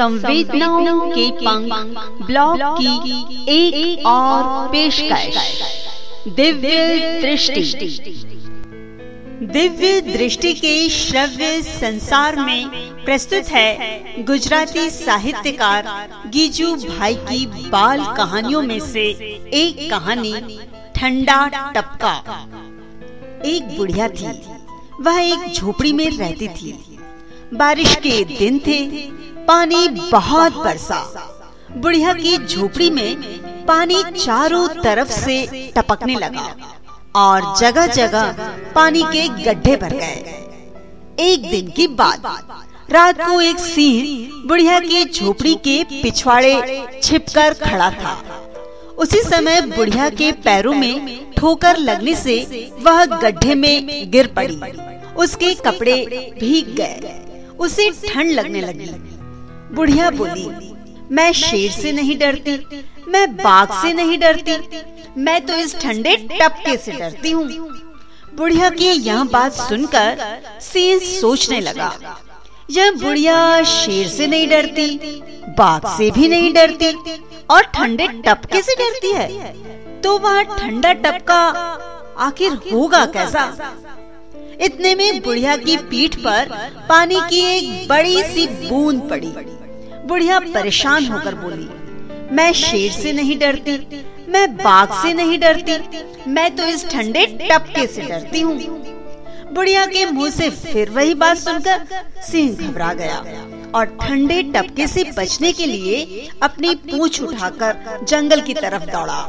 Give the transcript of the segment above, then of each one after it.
संवेदनाओं के पंख ब्लॉग की एक एक और पेशकश। दिव्य दृष्टि। दिव्य दृष्टि के श्रव्य संसार में प्रस्तुत है गुजराती साहित्यकार गीजू भाई की बाल कहानियों में से एक कहानी, ठंडा टपका। एक बुढ़िया थी। वह एक झोपड़ी में रहती थी। बारिश के दिन थे पानी बहुत बरसा। बुढ़िया की झोपड़ी में पानी चारों तरफ़ से टपकने लगा और जगह जगह पानी के गड्ढे भर गए। एक दिन की बात। रात को एक सिंह बुढ़िया की झोपड़ी के पिछवाड़े छिपकर खड़ा था। उसी समय बुढ़िया के पैरों में ठोकर लगने से वह गड्ढे में गिर पड़ी। उसके कपड़े भीग गए। उसे ठंड लगने लगी। बुढ़िया बोली, मैं शेर से नहीं डरती, मैं बाघ से नहीं डरती, मैं तो इस ठंडे टपके से डरती हूँ। बुढ़िया की यह बात सुनकर सिंह सोचने लगा, यह बुढ़िया शेर से नहीं डरती, बाघ से भी नहीं डरती और ठंडे टपके से डरती है। तो वह ठंडा टपका आखिर होगा कैसा? इतने में बुढ़िया की पीठ पर पानी की एक बड़ी सी बूंद पड़ी। बुढ़िया परेशान होकर बोली मैं शेर से नहीं डरती मैं बाघ से नहीं डरती मैं तो इस ठंडे टपके से डरती हूँ। बुढ़िया के मुँह से फिर वही बात सुनकर सिंह घबरा गया और ठंडे टपके से बचने के लिए अपनी पूंछ उठाकर जंगल की तरफ़ दौड़ा।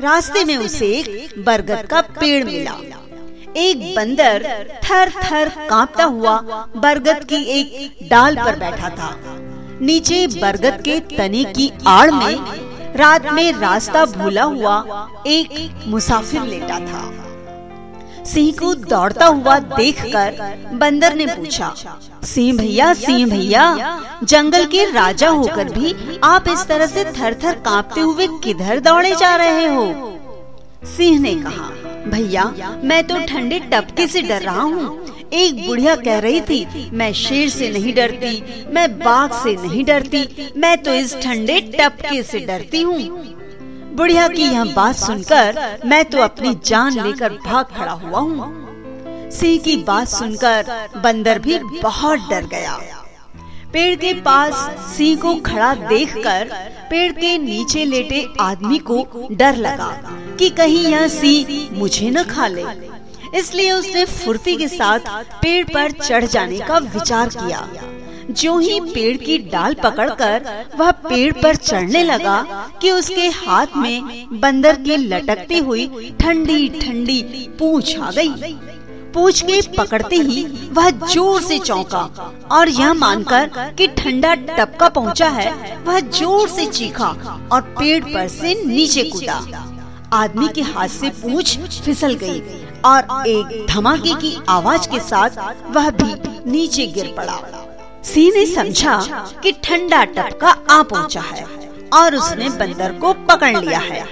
रास्ते में उसे एक बरगद का पेड़ मिला। एक बंदर थर थर कांपता हुआ बरगद की एक डाल पर बैठा था। नीचे बरगद के तने की आड़ में रात में रास्ता भूला हुआ एक मुसाफिर लेटा था। सिंह को दौड़ता हुआ देखकर बंदर ने पूछा, सिंह भैया सिंह भैया, जंगल के राजा होकर भी आप इस तरह से थर थर कांपते हुए किधर दौड़े जा रहे हो? सिंह ने कहा, भैया, मैं तो ठंडे टपके से डर रहा हूँ। एक बुढ़िया कह रही थी मैं शेर से नहीं डरती मैं बाघ से नहीं डरती मैं तो इस ठंडे टपके से डरती हूँ। बुढ़िया की यह बात सुनकर मैं तो अपनी जान लेकर भाग खड़ा हुआ हूँ। सिंह की बात सुनकर बंदर भी बहुत डर गया। पेड़ के पास सिंह को खड़ा देखकर पेड़ के नीचे लेटे आदमी को डर लगा कि कहीं यह सिंह मुझे न खा ले। इसलिए उसने फुर्ती के साथ पेड़ पर चढ़ जाने का विचार किया। जो ही पेड़ की डाल पकड़कर वह पेड़ पर चढ़ने लगा कि उसके हाथ में बंदर की लटकती हुई ठंडी ठंडी पूछ आ गई। पूछ के पकड़ते ही वह ज़ोर से चौंका और यह मानकर कि ठंडा टपका पहुँचा है, वह ज़ोर से चीखा और पेड़ पर से नीचे कूदा। आदमी के हाथ से पूछ फिसल गई। और एक धमाके की आवाज़ के साथ वह भी नीचे गिर पड़ा। सी ने समझा कि ठंडा टपका आ पहुँचा है और उसने बंदर को पकड़ लिया है।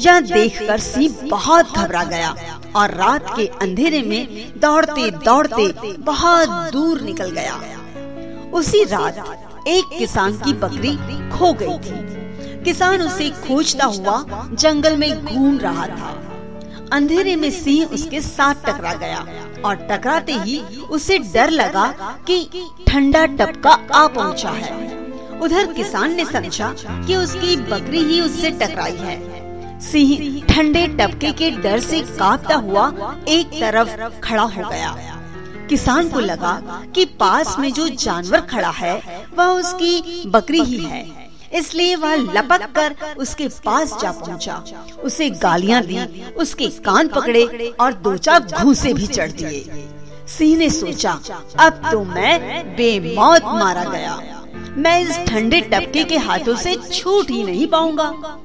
यह देखकर सिंह बहुत घबरा गया और रात के अंधेरे में दौड़ते दौड़ते बहुत दूर निकल गया। उसी रात एक किसान की बकरी खो गई थी। किसान उसे खोजता हुआ जंगल में घूम रहा था। अंधेरे में सिंह उसके साथ टकरा गया और टकराते ही उसे डर लगा कि ठंडा टपका आ पहुँचा है। उधर किसान ने समझा कि उसकी बकरी ही उससे टकराई है। सिंह ठंडे टपके के डर से कांपता हुआ एक तरफ़ खड़ा हो गया। किसान को लगा कि पास में जो जानवर खड़ा है, वह उसकी बकरी ही है। इसलिए वह लपक कर उसके पास जा पहुँचा, उसे गालियाँ दी उसके कान पकड़े और दो चार घूसे भी चढ़ दिए। सिंह ने सोचा अब तो मैं बेमौत मारा गया। मैं इस ठंडे टपके के हाथों से छूट ही नहीं पाऊँगा।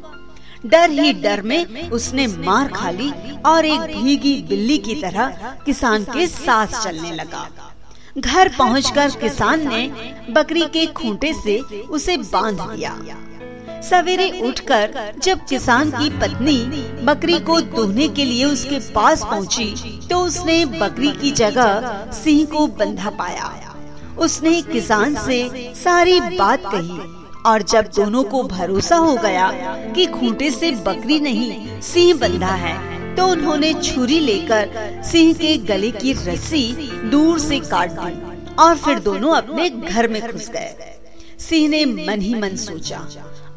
डर ही डर में उसने मार खा ली और एक भीगी बिल्ली की तरह किसान के साथ चलने लगा। घर पहुंचकर किसान ने बकरी के खूंटे से उसे बाँध दिया। सवेरे उठकर जब किसान की पत्नी बकरी को दुहने के लिए उसके पास पहुँची, तो उसने बकरी की जगह सिंह को बंधा पाया। उसने किसान से सारी बात कही और जब दोनों को भरोसा हो गया कि खूंटे से बकरी नहीं सिंह बंधा है। तो उन्होंने छुरी लेकर सिंह के गले की रस्सी दूर से काट दी और फिर दोनों अपने घर में घुस गए। सिंह ने मन ही मन सोचा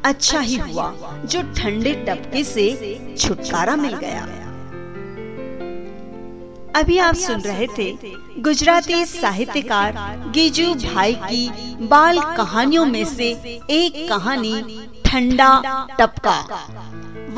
अच्छा ही हुआ जो ठंडे टपके से छुटकारा मिल गया। अभी आप सुन रहे थे गुजराती साहित्यकार गिजू भाई की बाल कहानियों में से एक कहानी, ठंडा टपका।